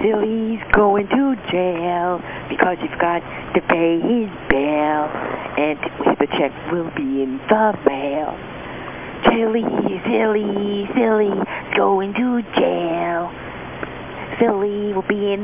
Silly's going to jail because he's got to pay his bail And the check will be in the mail. Silly, silly, silly, going to jail. Silly will be in